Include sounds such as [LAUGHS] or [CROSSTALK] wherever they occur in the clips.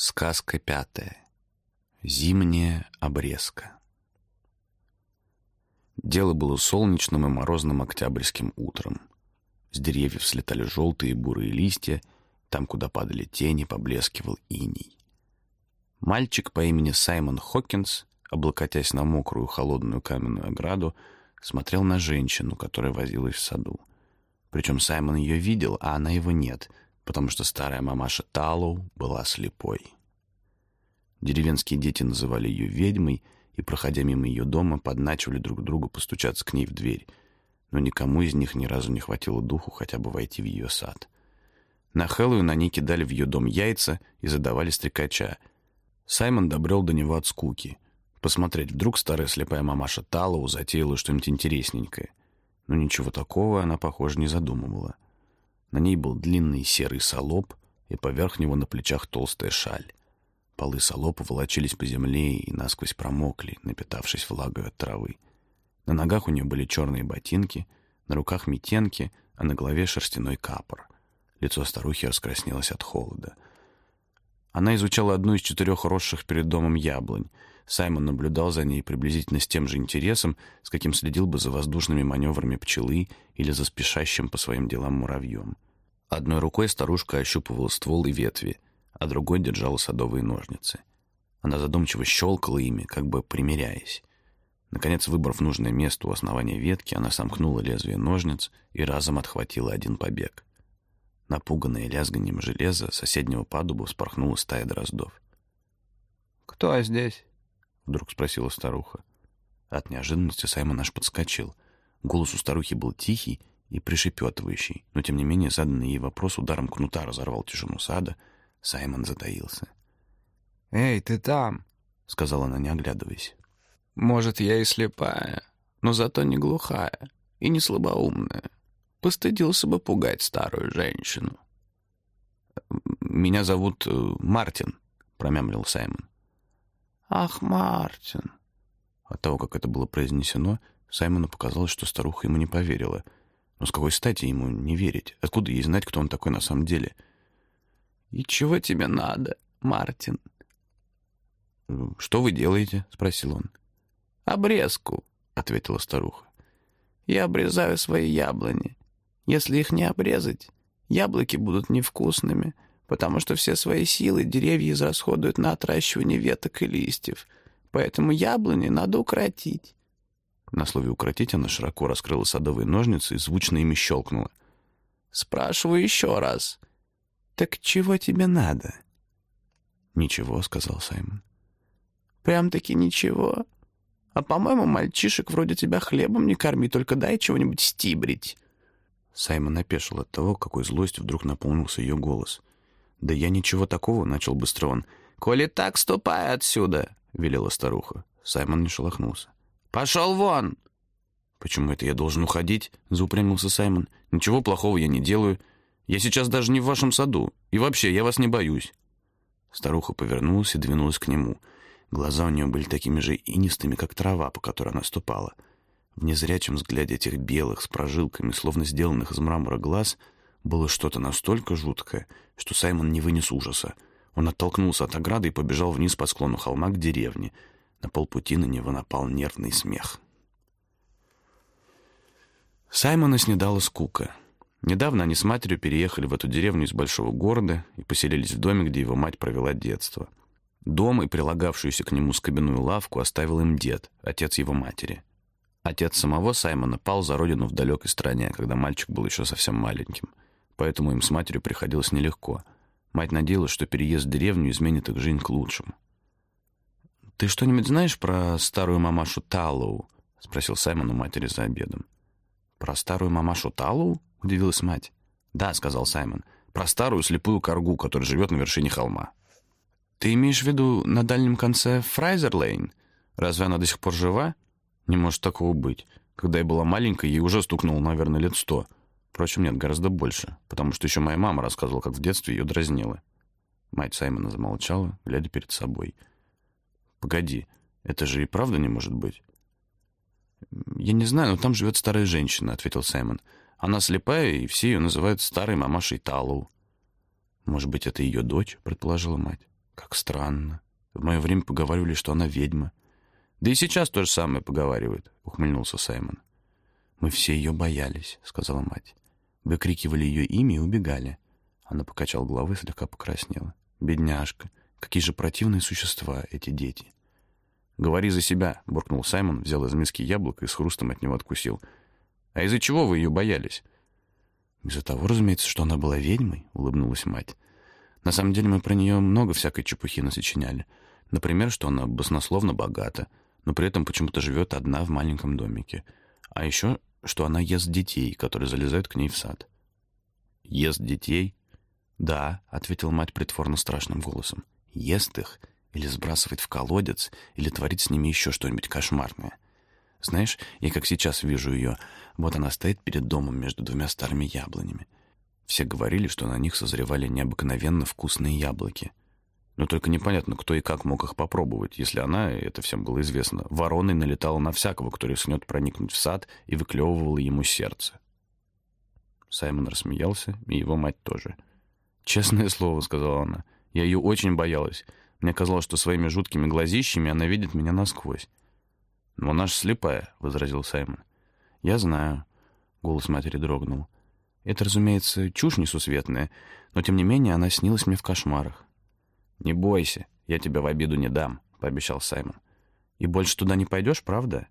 Сказка пятая. Зимняя обрезка. Дело было солнечным и морозным октябрьским утром. С деревьев слетали желтые и бурые листья, там, куда падали тени, поблескивал иней. Мальчик по имени Саймон Хокинс, облокотясь на мокрую холодную каменную ограду, смотрел на женщину, которая возилась в саду. Причем Саймон ее видел, а она его нет — потому что старая мамаша Талоу была слепой. Деревенские дети называли ее ведьмой и, проходя мимо ее дома, подначивали друг другу постучаться к ней в дверь, но никому из них ни разу не хватило духу хотя бы войти в ее сад. На Хэллоуин они кидали в ее дом яйца и задавали стрекача. Саймон добрел до него от скуки. Посмотреть, вдруг старая слепая мамаша Талоу затеяла что-нибудь интересненькое. Но ничего такого она, похоже, не задумывала. — на ней был длинный серый салоп, и поверх него на плечах толстая шаль. Полы салопа волочились по земле и насквозь промокли, напитавшись влагой от травы. На ногах у нее были черные ботинки, на руках метенки, а на голове шерстяной капор. Лицо старухи раскраснелось от холода. Она изучала одну из четырех росших перед домом яблонь. Саймон наблюдал за ней приблизительно с тем же интересом, с каким следил бы за воздушными маневрами пчелы или за спешащим по своим делам муравьем. Одной рукой старушка ощупывала ствол и ветви, а другой держала садовые ножницы. Она задумчиво щелкала ими, как бы примеряясь. Наконец, выбрав нужное место у основания ветки, она сомкнула лезвие ножниц и разом отхватила один побег. Напуганная лязганием железа, соседнего падуба вспорхнула стая дроздов. «Кто здесь?» — вдруг спросила старуха. От неожиданности Саймон аж подскочил. Голос у старухи был тихий и пришепетывающий, но тем не менее заданный ей вопрос ударом кнута разорвал тишину сада. Саймон затаился. «Эй, ты там!» — сказала она, не оглядываясь. «Может, я и слепая, но зато не глухая и не слабоумная. Постыдился бы пугать старую женщину». «Меня зовут э, Мартин», — промямлил Саймон. «Ах, Мартин!» От того, как это было произнесено, Саймону показалось, что старуха ему не поверила — но с какой стати ему не верить? Откуда ей знать, кто он такой на самом деле? «И чего тебе надо, Мартин?» «Что вы делаете?» — спросил он. «Обрезку», — ответила старуха. «Я обрезаю свои яблони. Если их не обрезать, яблоки будут невкусными, потому что все свои силы деревья израсходуют на отращивание веток и листьев. Поэтому яблони надо укротить. На слове «укротить» она широко раскрыла садовые ножницы и звучно ими щелкнула. «Спрашиваю еще раз. Так чего тебе надо?» «Ничего», — сказал Саймон. «Прям-таки ничего. А, по-моему, мальчишек вроде тебя хлебом не корми, только дай чего-нибудь стибрить». Саймон опешил от того, какой злостью вдруг наполнился ее голос. «Да я ничего такого», — начал быстро он. «Коли так, ступай отсюда», — велела старуха. Саймон не шелохнулся. «Пошел вон!» «Почему это я должен уходить?» — заупрямился Саймон. «Ничего плохого я не делаю. Я сейчас даже не в вашем саду. И вообще, я вас не боюсь». Старуха повернулась и двинулась к нему. Глаза у нее были такими же инистыми, как трава, по которой она ступала. В незрячем взгляде этих белых, с прожилками, словно сделанных из мрамора глаз, было что-то настолько жуткое, что Саймон не вынес ужаса. Он оттолкнулся от ограды и побежал вниз по склону холма к деревне — на полпути на него напал нервный смех. Саймона снедала скука. Недавно они с матерью переехали в эту деревню из большого города и поселились в доме, где его мать провела детство. Дом и прилагавшуюся к нему скобяную лавку оставил им дед, отец его матери. Отец самого Саймона пал за родину в далекой стране, когда мальчик был еще совсем маленьким. Поэтому им с матерью приходилось нелегко. Мать надеялась, что переезд в деревню изменит их жизнь к лучшему. «Ты что-нибудь знаешь про старую мамашу Таллоу?» — спросил Саймон у матери за обедом. «Про старую мамашу Таллоу?» — удивилась мать. «Да», — сказал Саймон. «Про старую слепую каргу, которая живет на вершине холма». «Ты имеешь в виду на дальнем конце Фрайзер-Лейн? Разве она до сих пор жива?» «Не может такого быть. Когда я была маленькой, ей уже стукнуло, наверное, лет сто. Впрочем, нет, гораздо больше, потому что еще моя мама рассказывала, как в детстве ее дразнила». Мать Саймона замолчала, глядя перед собой — Погоди, это же и правда не может быть. Я не знаю, но там живет старая женщина, ответил Саймон. Она слепая, и все ее называют старой мамашей Талоу. Может быть, это ее дочь, предположила мать. Как странно. В мое время поговаривали, что она ведьма. Да и сейчас то же самое поговаривают, ухмыльнулся Саймон. Мы все ее боялись, сказала мать. Выкрикивали ее имя и убегали. Она покачала головой и слегка покраснела. Бедняжка, какие же противные существа эти дети. Говори за себя, буркнул Саймон, взял из миски яблоко и с хрустом от него откусил. А из-за чего вы ее боялись? Из-за того, разумеется, что она была ведьмой, улыбнулась мать. На самом деле мы про нее много всякой чепухи насочиняли. Например, что она баснословно богата, но при этом почему-то живет одна в маленьком домике. А еще, что она ест детей, которые залезают к ней в сад. Ест детей? Да, ответила мать притворно страшным голосом. Ест их или сбрасывает в колодец, или творит с ними еще что-нибудь кошмарное. Знаешь, я как сейчас вижу ее. Вот она стоит перед домом между двумя старыми яблонями. Все говорили, что на них созревали необыкновенно вкусные яблоки. Но только непонятно, кто и как мог их попробовать, если она, это всем было известно, вороной налетала на всякого, кто рискнет проникнуть в сад и выклевывала ему сердце. Саймон рассмеялся, и его мать тоже. «Честное слово», — сказала она, — «я ее очень боялась. Мне казалось, что своими жуткими глазищами она видит меня насквозь». «Но она ж слепая», — возразил Саймон. «Я знаю», — голос матери дрогнул. Это, разумеется, чушь несусветная, но тем не менее она снилась мне в кошмарах. Не бойся, я тебя в обиду не дам, пообещал Саймон. И больше туда не пойдешь, правда?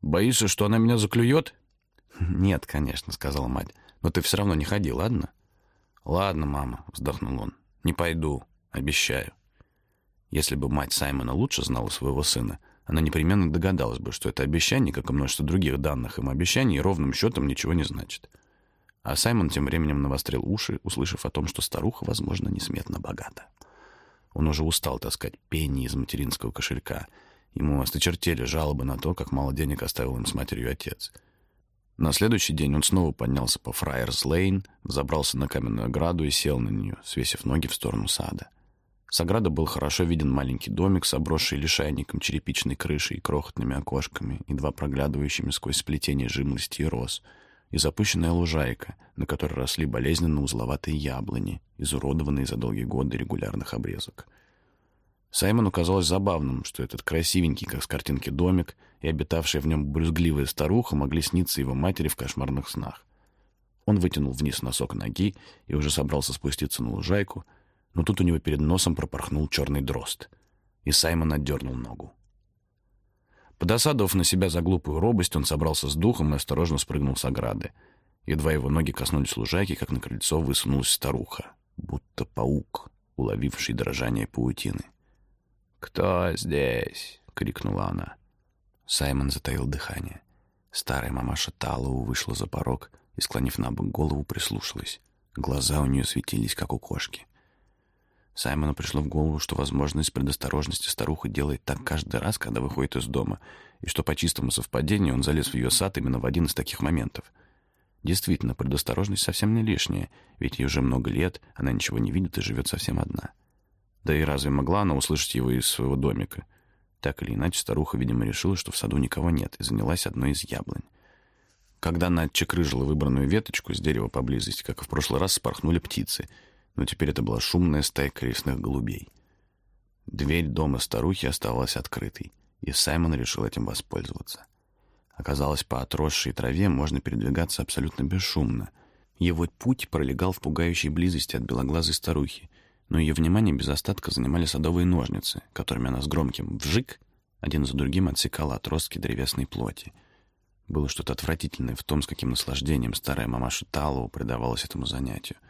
Боишься, что она меня заклюет? [LAUGHS] Нет, конечно, сказала мать. Но ты все равно не ходи, ладно? Ладно, мама, вздохнул он. Не пойду, обещаю. Если бы мать Саймона лучше знала своего сына, она непременно догадалась бы, что это обещание, как и множество других данных им обещаний, ровным счетом ничего не значит. А Саймон тем временем навострил уши, услышав о том, что старуха, возможно, несметно богата. Он уже устал таскать пенни из материнского кошелька. Ему осточертели жалобы на то, как мало денег оставил им с матерью отец. На следующий день он снова поднялся по Фраерс-Лейн, забрался на каменную ограду и сел на нее, свесив ноги в сторону сада. С ограды был хорошо виден маленький домик с обросшей лишайником черепичной крышей и крохотными окошками, едва проглядывающими сквозь сплетение жимлости и роз — и запущенная лужайка, на которой росли болезненно узловатые яблони, изуродованные за долгие годы регулярных обрезок. Саймону казалось забавным, что этот красивенький, как с картинки, домик и обитавшая в нем брюзгливая старуха могли сниться его матери в кошмарных снах. Он вытянул вниз носок ноги и уже собрался спуститься на лужайку, но тут у него перед носом пропорхнул черный дрозд, и Саймон отдернул ногу. Подосадовав на себя за глупую робость, он собрался с духом и осторожно спрыгнул с ограды. Едва его ноги коснулись лужайки, как на крыльцо высунулась старуха, будто паук, уловивший дрожание паутины. «Кто здесь?» — крикнула она. Саймон затаил дыхание. Старая мамаша Талоу вышла за порог и, склонив на бок голову, прислушалась. Глаза у нее светились, как у кошки. Саймону пришло в голову, что, возможно, из предосторожности старуха делает так каждый раз, когда выходит из дома, и что по чистому совпадению он залез в ее сад именно в один из таких моментов. Действительно, предосторожность совсем не лишняя, ведь ей уже много лет, она ничего не видит и живет совсем одна. Да и разве могла она услышать его из своего домика? Так или иначе, старуха, видимо, решила, что в саду никого нет, и занялась одной из яблонь. Когда она отчекрыжила выбранную веточку с дерева поблизости, как и в прошлый раз, спорхнули птицы — но теперь это была шумная стайка лесных голубей. Дверь дома старухи оставалась открытой, и Саймон решил этим воспользоваться. Оказалось, по отросшей траве можно передвигаться абсолютно бесшумно. Его путь пролегал в пугающей близости от белоглазой старухи, но ее внимание без остатка занимали садовые ножницы, которыми она с громким «вжик» один за другим отсекала отростки древесной плоти. Было что-то отвратительное в том, с каким наслаждением старая мамаша Талоу предавалась этому занятию —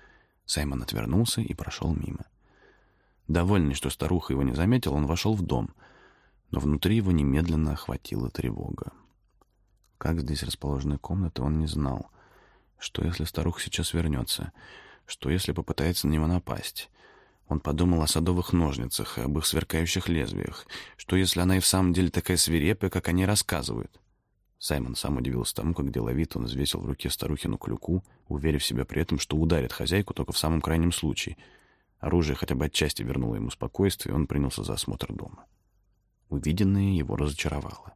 Саймон отвернулся и прошел мимо. Довольный, что старуха его не заметила, он вошел в дом, но внутри его немедленно охватила тревога. Как здесь расположены комнаты, он не знал. Что, если старуха сейчас вернется? Что, если попытается на него напасть? Он подумал о садовых ножницах, об их сверкающих лезвиях. Что, если она и в самом деле такая свирепая, как они рассказывают? Саймон сам удивился тому, как деловито он взвесил в руке старухину клюку, уверив себя при этом, что ударит хозяйку только в самом крайнем случае. Оружие хотя бы отчасти вернуло ему спокойствие, и он принялся за осмотр дома. Увиденное его разочаровало.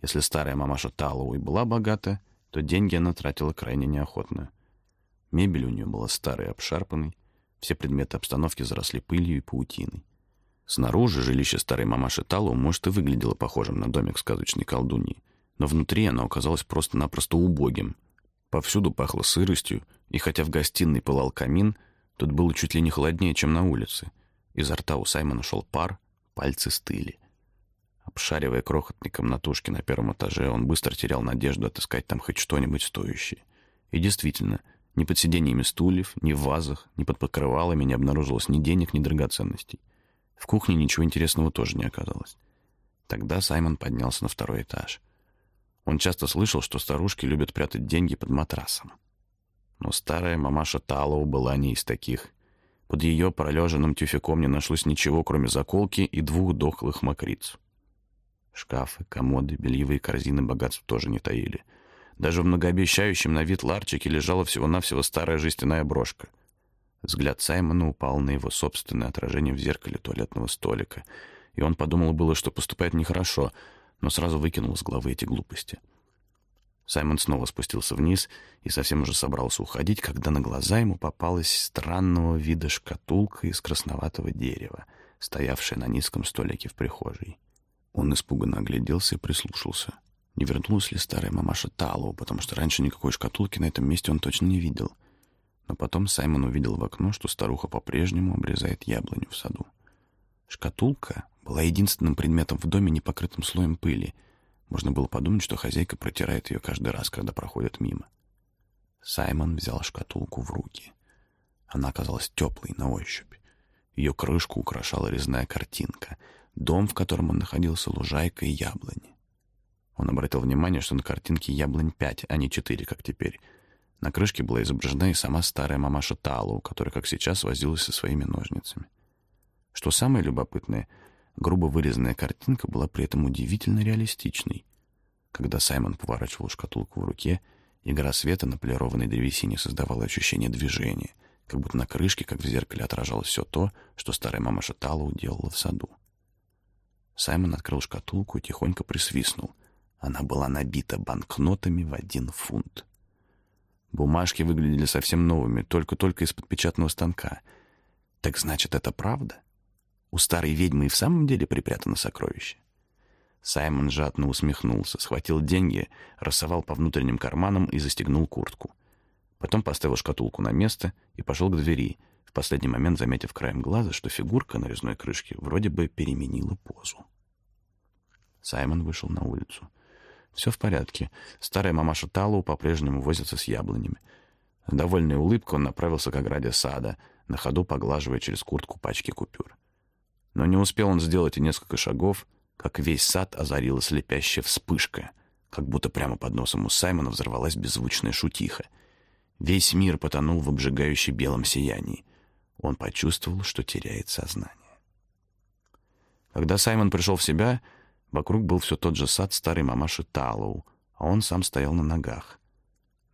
Если старая мамаша Талоу и была богата, то деньги она тратила крайне неохотно. Мебель у нее была старой и обшарпанной, все предметы обстановки заросли пылью и паутиной. Снаружи жилище старой мамаши Талу, может, и выглядело похожим на домик сказочной колдуньи, но внутри оно оказалось просто-напросто убогим. Повсюду пахло сыростью, и хотя в гостиной пылал камин, тут было чуть ли не холоднее, чем на улице. Изо рта у Саймона шел пар, пальцы стыли. Обшаривая крохотные комнатушки на первом этаже, он быстро терял надежду отыскать там хоть что-нибудь стоящее. И действительно, ни под сиденьями стульев, ни в вазах, ни под покрывалами не обнаружилось ни денег, ни драгоценностей. В кухне ничего интересного тоже не оказалось. Тогда Саймон поднялся на второй этаж. Он часто слышал, что старушки любят прятать деньги под матрасом. Но старая мамаша Талоу была не из таких. Под ее пролеженным тюфяком не нашлось ничего, кроме заколки и двух дохлых мокриц. Шкафы, комоды, бельевые корзины богатств тоже не таили — даже в многообещающем на вид ларчике лежала всего-навсего старая жестяная брошка. Взгляд Саймона упал на его собственное отражение в зеркале туалетного столика, и он подумал было, что поступает нехорошо, но сразу выкинул из головы эти глупости. Саймон снова спустился вниз и совсем уже собрался уходить, когда на глаза ему попалась странного вида шкатулка из красноватого дерева, стоявшая на низком столике в прихожей. Он испуганно огляделся и прислушался — не вернулась ли старая мамаша Талу, потому что раньше никакой шкатулки на этом месте он точно не видел. Но потом Саймон увидел в окно, что старуха по-прежнему обрезает яблоню в саду. Шкатулка была единственным предметом в доме, не покрытым слоем пыли. Можно было подумать, что хозяйка протирает ее каждый раз, когда проходит мимо. Саймон взял шкатулку в руки. Она оказалась теплой на ощупь. Ее крышку украшала резная картинка. Дом, в котором он находился, лужайка и яблони. Он обратил внимание, что на картинке яблонь пять, а не четыре, как теперь. На крышке была изображена и сама старая мамаша Талу, которая, как сейчас, возилась со своими ножницами. Что самое любопытное, грубо вырезанная картинка была при этом удивительно реалистичной. Когда Саймон поворачивал шкатулку в руке, игра света на полированной древесине создавала ощущение движения, как будто на крышке, как в зеркале, отражалось все то, что старая мамаша Талу делала в саду. Саймон открыл шкатулку и тихонько присвистнул — она была набита банкнотами в один фунт. Бумажки выглядели совсем новыми, только-только из-под печатного станка. Так значит, это правда? У старой ведьмы и в самом деле припрятано сокровище? Саймон жадно усмехнулся, схватил деньги, рассовал по внутренним карманам и застегнул куртку. Потом поставил шкатулку на место и пошел к двери, в последний момент заметив краем глаза, что фигурка на резной крышке вроде бы переменила позу. Саймон вышел на улицу. Все в порядке. Старая мамаша Талу по-прежнему возится с яблонями. С довольной улыбкой он направился к ограде сада, на ходу поглаживая через куртку пачки купюр. Но не успел он сделать и несколько шагов, как весь сад озарила слепящая вспышка, как будто прямо под носом у Саймона взорвалась беззвучная шутиха. Весь мир потонул в обжигающей белом сиянии. Он почувствовал, что теряет сознание. Когда Саймон пришел в себя, Вокруг был все тот же сад старой мамаши Талоу, а он сам стоял на ногах.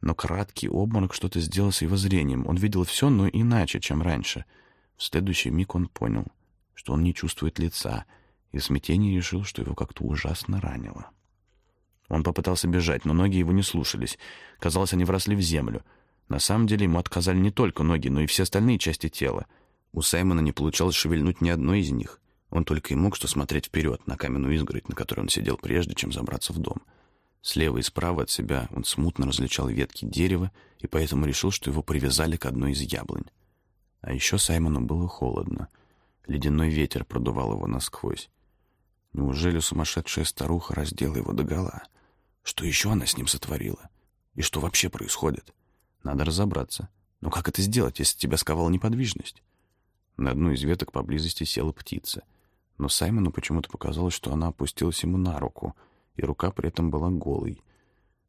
Но краткий обморок что-то сделал с его зрением. Он видел все, но иначе, чем раньше. В следующий миг он понял, что он не чувствует лица, и в смятении решил, что его как-то ужасно ранило. Он попытался бежать, но ноги его не слушались. Казалось, они вросли в землю. На самом деле ему отказали не только ноги, но и все остальные части тела. У Саймона не получалось шевельнуть ни одной из них. Он только и мог что смотреть вперед, на каменную изгородь, на которой он сидел прежде, чем забраться в дом. Слева и справа от себя он смутно различал ветки дерева и поэтому решил, что его привязали к одной из яблонь. А еще Саймону было холодно. Ледяной ветер продувал его насквозь. Неужели сумасшедшая старуха раздела его догола? Что еще она с ним сотворила? И что вообще происходит? Надо разобраться. Но как это сделать, если тебя сковала неподвижность? На одну из веток поблизости села птица — но Саймону почему-то показалось, что она опустилась ему на руку, и рука при этом была голой.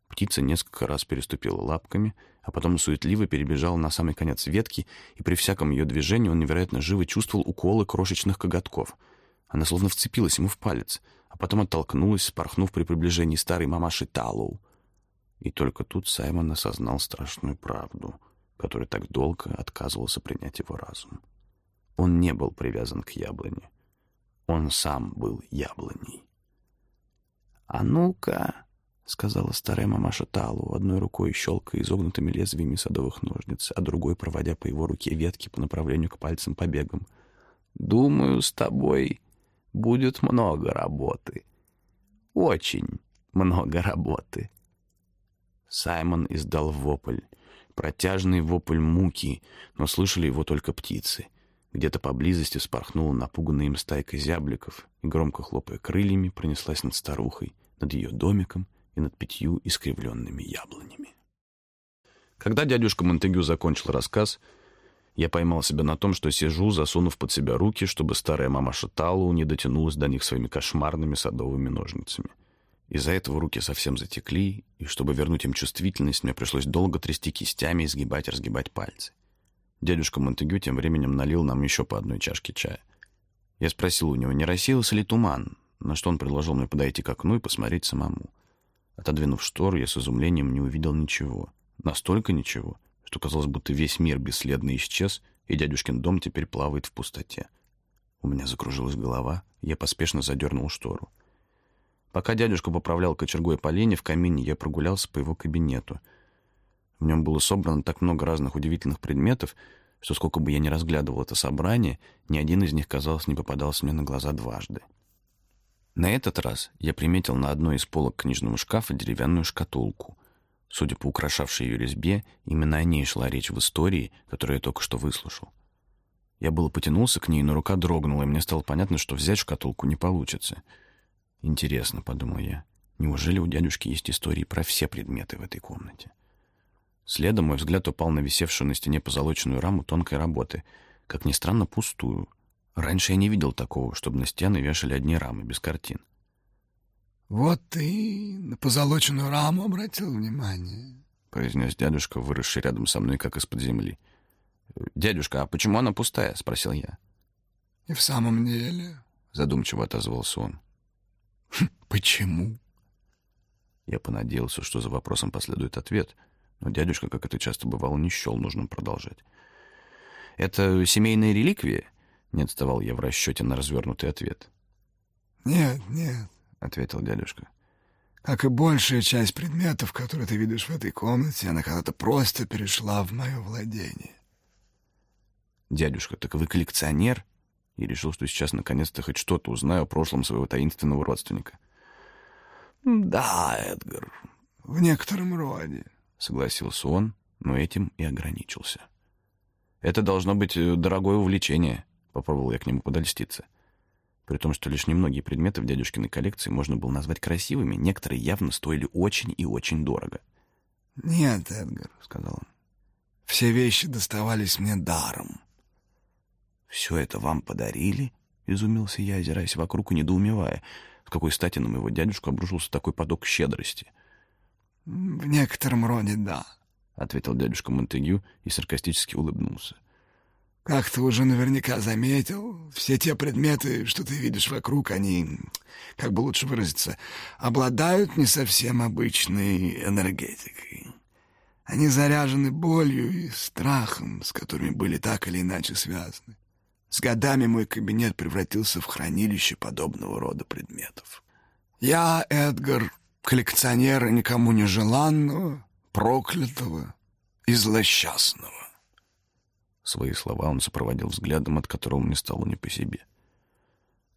Птица несколько раз переступила лапками, а потом суетливо перебежала на самый конец ветки, и при всяком ее движении он невероятно живо чувствовал уколы крошечных коготков. Она словно вцепилась ему в палец, а потом оттолкнулась, спорхнув при приближении старой мамаши Талоу. И только тут Саймон осознал страшную правду, которой так долго отказывался принять его разум. Он не был привязан к яблоне. Он сам был яблоней. «А ну-ка!» — сказала старая мамаша Талу, одной рукой щелкая изогнутыми лезвиями садовых ножниц, а другой проводя по его руке ветки по направлению к пальцам побегам. Думаю, с тобой будет много работы. Очень много работы. Саймон издал вопль, протяжный вопль муки, но слышали его только птицы. Где-то поблизости вспорхнула напуганная им стайка зябликов и, громко хлопая крыльями, пронеслась над старухой, над ее домиком и над пятью искривленными яблонями. Когда дядюшка Монтегю закончил рассказ, я поймал себя на том, что сижу, засунув под себя руки, чтобы старая мамаша Талу не дотянулась до них своими кошмарными садовыми ножницами. Из-за этого руки совсем затекли, и чтобы вернуть им чувствительность, мне пришлось долго трясти кистями и сгибать и разгибать пальцы. Дядюшка Монтегю тем временем налил нам еще по одной чашке чая. Я спросил у него, не рассеялся ли туман, на что он предложил мне подойти к окну и посмотреть самому. Отодвинув штору, я с изумлением не увидел ничего. Настолько ничего, что казалось, будто весь мир бесследно исчез, и дядюшкин дом теперь плавает в пустоте. У меня закружилась голова, я поспешно задернул штору. Пока дядюшка поправлял кочергой поленья в камине, я прогулялся по его кабинету. В нем было собрано так много разных удивительных предметов, что сколько бы я ни разглядывал это собрание, ни один из них, казалось, не попадался мне на глаза дважды. На этот раз я приметил на одной из полок книжного шкафа деревянную шкатулку. Судя по украшавшей ее резьбе, именно о ней шла речь в истории, которую я только что выслушал. Я было потянулся к ней, но рука дрогнула, и мне стало понятно, что взять шкатулку не получится — Интересно, подумал я, неужели у дядюшки есть истории про все предметы в этой комнате? Следом мой взгляд упал на висевшую на стене позолоченную раму тонкой работы, как ни странно, пустую. Раньше я не видел такого, чтобы на стены вешали одни рамы без картин. «Вот ты на позолоченную раму обратил внимание», — произнес дядюшка, выросший рядом со мной, как из-под земли. «Дядюшка, а почему она пустая?» — спросил я. «И в самом деле?» — задумчиво отозвался он. Почему? Я понадеялся, что за вопросом последует ответ, но дядюшка, как это часто бывало, не счел нужным продолжать. «Это семейная реликвия?» — не отставал я в расчете на развернутый ответ. «Нет, нет», — ответил дядюшка. «Как и большая часть предметов, которые ты видишь в этой комнате, она когда-то просто перешла в мое владение». «Дядюшка, так вы коллекционер?» и решил, что сейчас наконец-то хоть что-то узнаю о прошлом своего таинственного родственника. «Да, Эдгар, в некотором роде», — согласился он, но этим и ограничился. «Это должно быть э, дорогое увлечение», — попробовал я к нему подольститься. При том, что лишь немногие предметы в дядюшкиной коллекции можно было назвать красивыми, некоторые явно стоили очень и очень дорого. «Нет, Эдгар», — сказал он, — «все вещи доставались мне даром». «Все это вам подарили?» — изумился я, озираясь вокруг и недоумевая, в какой стати на моего дядюшку обрушился такой поток щедрости. «В некотором роде да», — ответил дядюшка Монтегю и саркастически улыбнулся. «Как ты уже наверняка заметил, все те предметы, что ты видишь вокруг, они, как бы лучше выразиться, обладают не совсем обычной энергетикой. Они заряжены болью и страхом, с которыми были так или иначе связаны. С годами мой кабинет превратился в хранилище подобного рода предметов. Я, Эдгар, коллекционер никому не желанного, проклятого и злосчастного. Свои слова он сопроводил взглядом, от которого мне стало не по себе.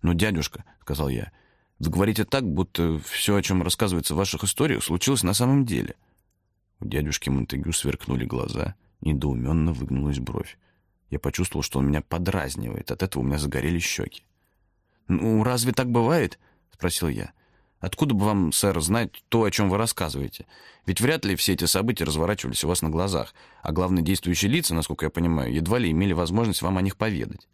«Ну, дядюшка», — сказал я, — «вы говорите так, будто все, о чем рассказывается в ваших историях, случилось на самом деле». У дядюшки Монтегю сверкнули глаза, недоуменно выгнулась бровь. Я почувствовал, что он меня подразнивает. От этого у меня загорели щеки. «Ну, разве так бывает?» — спросил я. «Откуда бы вам, сэр, знать то, о чем вы рассказываете? Ведь вряд ли все эти события разворачивались у вас на глазах, а главные действующие лица, насколько я понимаю, едва ли имели возможность вам о них поведать».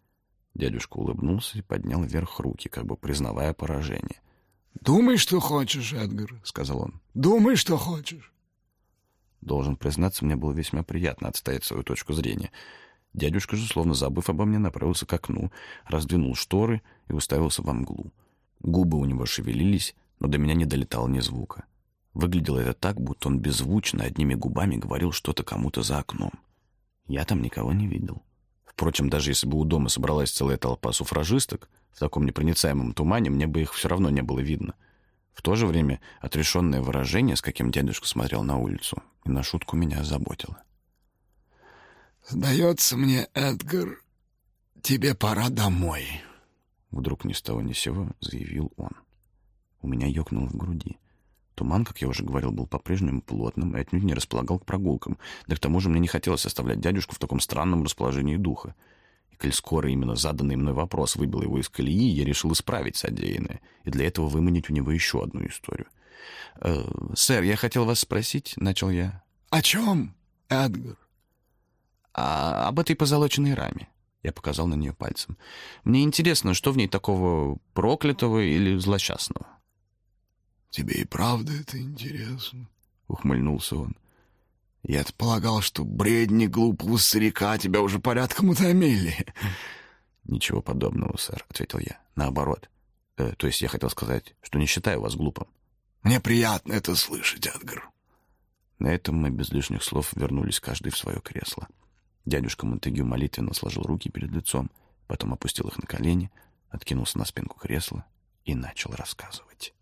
Дядюшка улыбнулся и поднял вверх руки, как бы признавая поражение. «Думай, что хочешь, Эдгар», — сказал он. «Думай, что хочешь». Должен признаться, мне было весьма приятно отстоять свою точку зрения — Дядюшка же, словно забыв обо мне, направился к окну, раздвинул шторы и уставился во мглу. Губы у него шевелились, но до меня не долетало ни звука. Выглядело это так, будто он беззвучно одними губами говорил что-то кому-то за окном. Я там никого не видел. Впрочем, даже если бы у дома собралась целая толпа суфражисток, в таком непроницаемом тумане мне бы их все равно не было видно. В то же время отрешенное выражение, с каким дядюшка смотрел на улицу, и на шутку меня озаботило. Сдается мне, Эдгар, тебе пора домой», — вдруг ни с того ни сего заявил он. У меня ёкнуло в груди. Туман, как я уже говорил, был по-прежнему плотным и отнюдь не располагал к прогулкам. Да к тому же мне не хотелось оставлять дядюшку в таком странном расположении духа. И коль скоро именно заданный мной вопрос выбил его из колеи, я решил исправить содеянное, и для этого выманить у него еще одну историю. «Э, «Сэр, я хотел вас спросить», — начал я. «О чем, Эдгар?» «А об этой позолоченной раме». Я показал на нее пальцем. «Мне интересно, что в ней такого проклятого или злосчастного?» «Тебе и правда это интересно?» — ухмыльнулся он. «Я-то полагал, что бредни глупого старика тебя уже порядком утомили». «Ничего подобного, сэр», — ответил я. «Наоборот. Э, то есть я хотел сказать, что не считаю вас глупым». «Мне приятно это слышать, Эдгар». На этом мы без лишних слов вернулись каждый в свое кресло. Дядюшка Монтегю молитвенно сложил руки перед лицом, потом опустил их на колени, откинулся на спинку кресла и начал рассказывать.